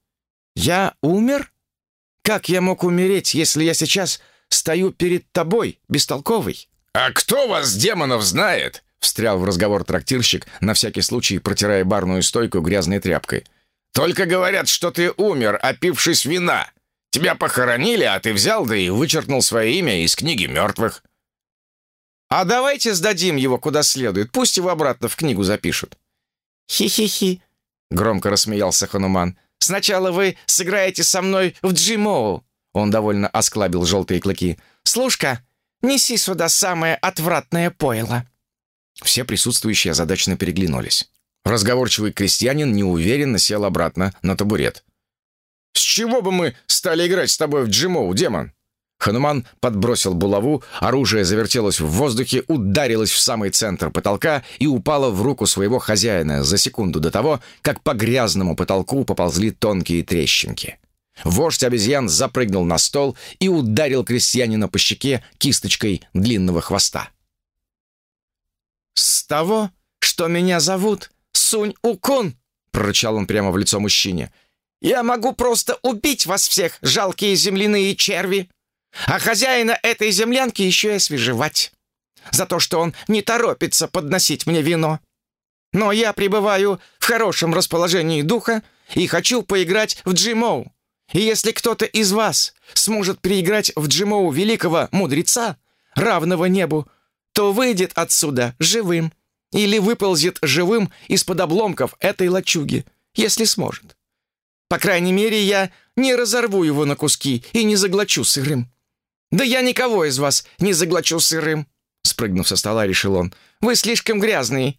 «Я умер? Как я мог умереть, если я сейчас стою перед тобой, бестолковый». «А кто вас, демонов, знает?» Встрял в разговор трактирщик, на всякий случай протирая барную стойку грязной тряпкой. «Только говорят, что ты умер, опившись вина. Тебя похоронили, а ты взял да и вычеркнул свое имя из книги мертвых». «А давайте сдадим его куда следует, пусть его обратно в книгу запишут». «Хи-хи-хи», — громко рассмеялся Хануман. «Сначала вы сыграете со мной в Джимоу». Он довольно осклабил желтые клыки. «Слушка, неси сюда самое отвратное пойло». Все присутствующие озадаченно переглянулись. Разговорчивый крестьянин неуверенно сел обратно на табурет. «С чего бы мы стали играть с тобой в Джимоу, демон?» Хануман подбросил булаву, оружие завертелось в воздухе, ударилось в самый центр потолка и упало в руку своего хозяина за секунду до того, как по грязному потолку поползли тонкие трещинки. Вождь обезьян запрыгнул на стол и ударил крестьянина по щеке кисточкой длинного хвоста. «С того, что меня зовут Сунь-Укун!» — прорычал он прямо в лицо мужчине. «Я могу просто убить вас всех, жалкие земляные черви!» А хозяина этой землянки еще и освежевать. За то, что он не торопится подносить мне вино. Но я пребываю в хорошем расположении духа и хочу поиграть в Джимоу. И если кто-то из вас сможет переиграть в Джимоу великого мудреца, равного небу, то выйдет отсюда живым или выползет живым из-под обломков этой лачуги, если сможет. По крайней мере, я не разорву его на куски и не заглочу сырым. «Да я никого из вас не заглочу сырым!» Спрыгнув со стола, решил он. «Вы слишком грязные!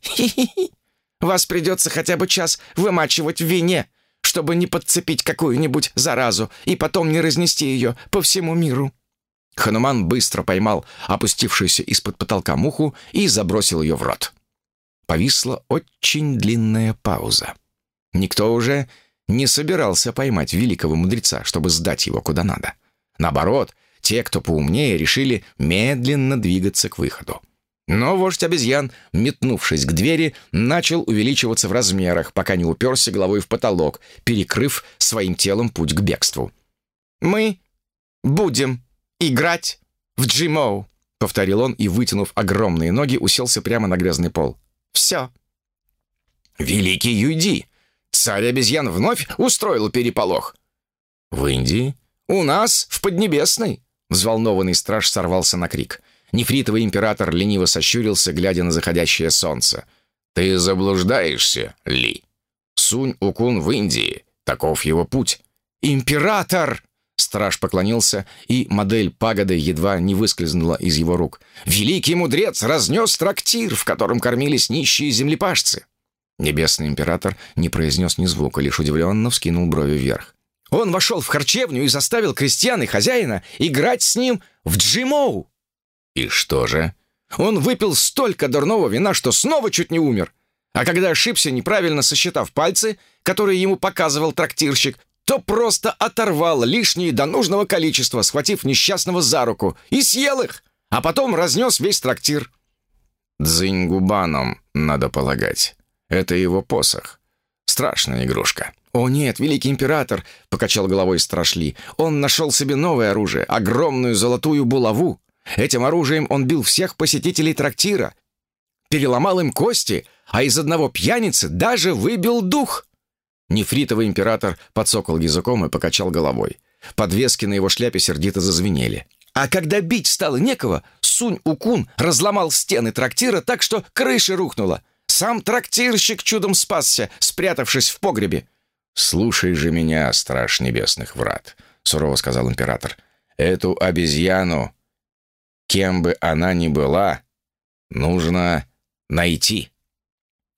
Вас придется хотя бы час вымачивать в вине, чтобы не подцепить какую-нибудь заразу и потом не разнести ее по всему миру». Хануман быстро поймал опустившуюся из-под потолка муху и забросил ее в рот. Повисла очень длинная пауза. Никто уже не собирался поймать великого мудреца, чтобы сдать его куда надо. Наоборот, те, кто поумнее, решили медленно двигаться к выходу. Но вождь обезьян, метнувшись к двери, начал увеличиваться в размерах, пока не уперся головой в потолок, перекрыв своим телом путь к бегству. «Мы будем играть в Джимоу», — повторил он и, вытянув огромные ноги, уселся прямо на грязный пол. «Все». «Великий Юди! Царь обезьян вновь устроил переполох!» «В Индии? У нас, в Поднебесной!» Взволнованный страж сорвался на крик. Нефритовый император лениво сощурился, глядя на заходящее солнце. «Ты заблуждаешься, Ли. Сунь-Укун в Индии. Таков его путь». «Император!» Страж поклонился, и модель пагоды едва не выскользнула из его рук. «Великий мудрец разнес трактир, в котором кормились нищие землепашцы!» Небесный император не произнес ни звука, лишь удивленно вскинул брови вверх. Он вошел в харчевню и заставил крестьян и хозяина играть с ним в джимоу. И что же? Он выпил столько дурного вина, что снова чуть не умер. А когда ошибся, неправильно сосчитав пальцы, которые ему показывал трактирщик, то просто оторвал лишние до нужного количества, схватив несчастного за руку, и съел их, а потом разнес весь трактир. Дзиньгубаном, надо полагать. Это его посох. Страшная игрушка. «О нет, великий император!» — покачал головой Страшли. «Он нашел себе новое оружие, огромную золотую булаву. Этим оружием он бил всех посетителей трактира, переломал им кости, а из одного пьяницы даже выбил дух». Нефритовый император подсокал языком и покачал головой. Подвески на его шляпе сердито зазвенели. А когда бить стало некого, Сунь-Укун разломал стены трактира так, что крыша рухнула. Сам трактирщик чудом спасся, спрятавшись в погребе. «Слушай же меня, страж небесных врат», — сурово сказал император. «Эту обезьяну, кем бы она ни была, нужно найти».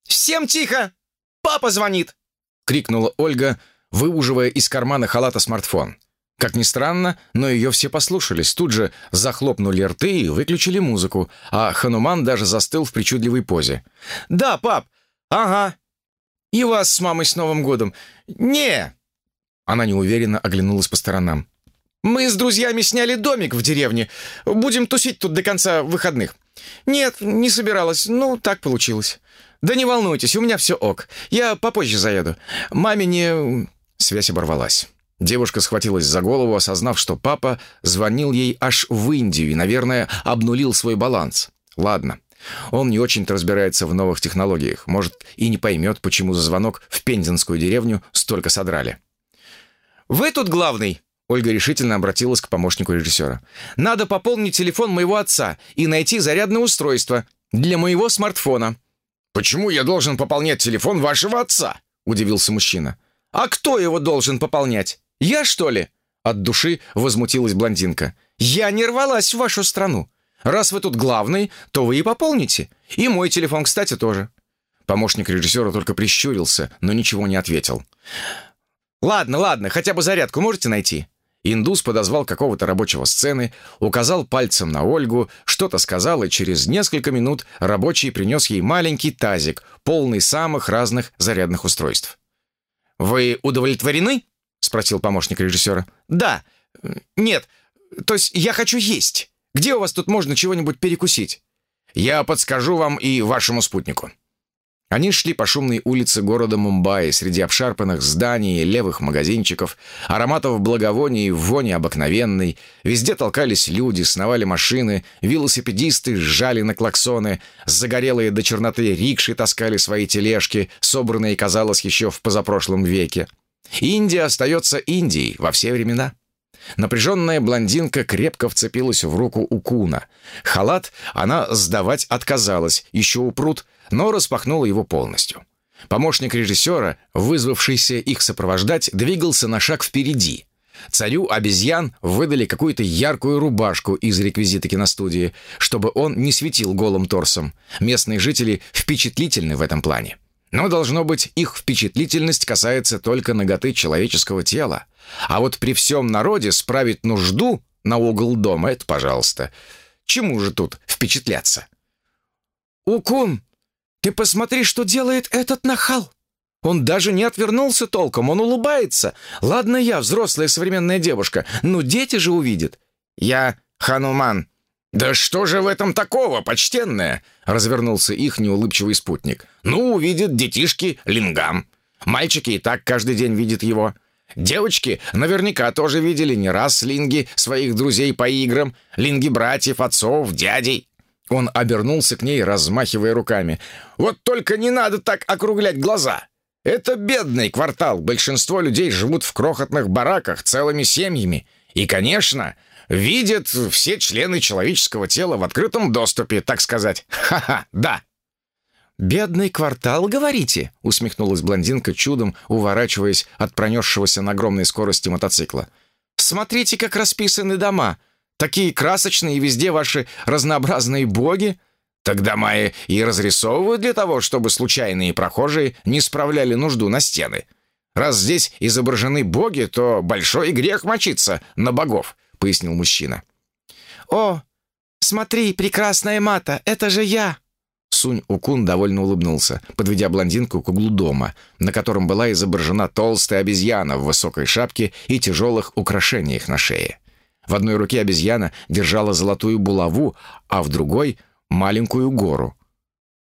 «Всем тихо! Папа звонит!» — крикнула Ольга, выуживая из кармана халата смартфон. Как ни странно, но ее все послушались. Тут же захлопнули рты и выключили музыку, а Хануман даже застыл в причудливой позе. «Да, пап! Ага! И вас с мамой с Новым годом! Не!» Она неуверенно оглянулась по сторонам. «Мы с друзьями сняли домик в деревне. Будем тусить тут до конца выходных». «Нет, не собиралась. Ну, так получилось». «Да не волнуйтесь, у меня все ок. Я попозже заеду. Маме не...» Связь оборвалась. Девушка схватилась за голову, осознав, что папа звонил ей аж в Индию и, наверное, обнулил свой баланс. Ладно, он не очень-то разбирается в новых технологиях, может, и не поймет, почему за звонок в пензенскую деревню столько содрали. «Вы тут главный!» Ольга решительно обратилась к помощнику режиссера. «Надо пополнить телефон моего отца и найти зарядное устройство для моего смартфона». «Почему я должен пополнять телефон вашего отца?» — удивился мужчина. «А кто его должен пополнять? Я, что ли?» От души возмутилась блондинка. «Я не рвалась в вашу страну. Раз вы тут главный, то вы и пополните. И мой телефон, кстати, тоже». Помощник режиссера только прищурился, но ничего не ответил. «Ладно, ладно, хотя бы зарядку можете найти?» Индус подозвал какого-то рабочего сцены, указал пальцем на Ольгу, что-то сказал, и через несколько минут рабочий принес ей маленький тазик, полный самых разных зарядных устройств. «Вы удовлетворены?» — спросил помощник режиссера. «Да. Нет. То есть я хочу есть. Где у вас тут можно чего-нибудь перекусить?» «Я подскажу вам и вашему спутнику». Они шли по шумной улице города Мумбаи среди обшарпанных зданий и левых магазинчиков, ароматов благовоний, вони обыкновенной. Везде толкались люди, сновали машины, велосипедисты сжали на клаксоны, загорелые до черноты рикши таскали свои тележки, собранные, казалось, еще в позапрошлом веке. Индия остается Индией во все времена. Напряженная блондинка крепко вцепилась в руку Укуна. Халат она сдавать отказалась, еще упрут, но распахнула его полностью. Помощник режиссера, вызвавшийся их сопровождать, двигался на шаг впереди. Царю обезьян выдали какую-то яркую рубашку из реквизита киностудии, чтобы он не светил голым торсом. Местные жители впечатлительны в этом плане. Но, должно быть, их впечатлительность касается только ноготы человеческого тела. А вот при всем народе справить нужду на угол дома — это пожалуйста. Чему же тут впечатляться? «Укун, ты посмотри, что делает этот нахал!» Он даже не отвернулся толком, он улыбается. Ладно я, взрослая современная девушка, но дети же увидят. Я Хануман. «Да что же в этом такого, почтенная?» — развернулся их неулыбчивый спутник. «Ну, увидят детишки лингам. Мальчики и так каждый день видят его. Девочки наверняка тоже видели не раз линги своих друзей по играм, линги братьев, отцов, дядей». Он обернулся к ней, размахивая руками. «Вот только не надо так округлять глаза. Это бедный квартал. Большинство людей живут в крохотных бараках целыми семьями. И, конечно, видят все члены человеческого тела в открытом доступе, так сказать. Ха-ха, да. «Бедный квартал, говорите?» — усмехнулась блондинка чудом, уворачиваясь от пронесшегося на огромной скорости мотоцикла. «Смотрите, как расписаны дома. Такие красочные везде ваши разнообразные боги. Тогда майя и разрисовывают для того, чтобы случайные прохожие не справляли нужду на стены. Раз здесь изображены боги, то большой грех мочиться на богов. — пояснил мужчина. «О, смотри, прекрасная мата, это же я!» Сунь Укун довольно улыбнулся, подведя блондинку к углу дома, на котором была изображена толстая обезьяна в высокой шапке и тяжелых украшениях на шее. В одной руке обезьяна держала золотую булаву, а в другой — маленькую гору.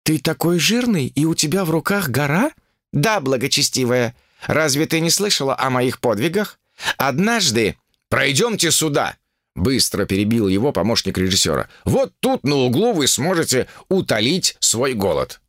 «Ты такой жирный, и у тебя в руках гора?» «Да, благочестивая. Разве ты не слышала о моих подвигах? Однажды «Пройдемте сюда!» Быстро перебил его помощник режиссера. «Вот тут на углу вы сможете утолить свой голод».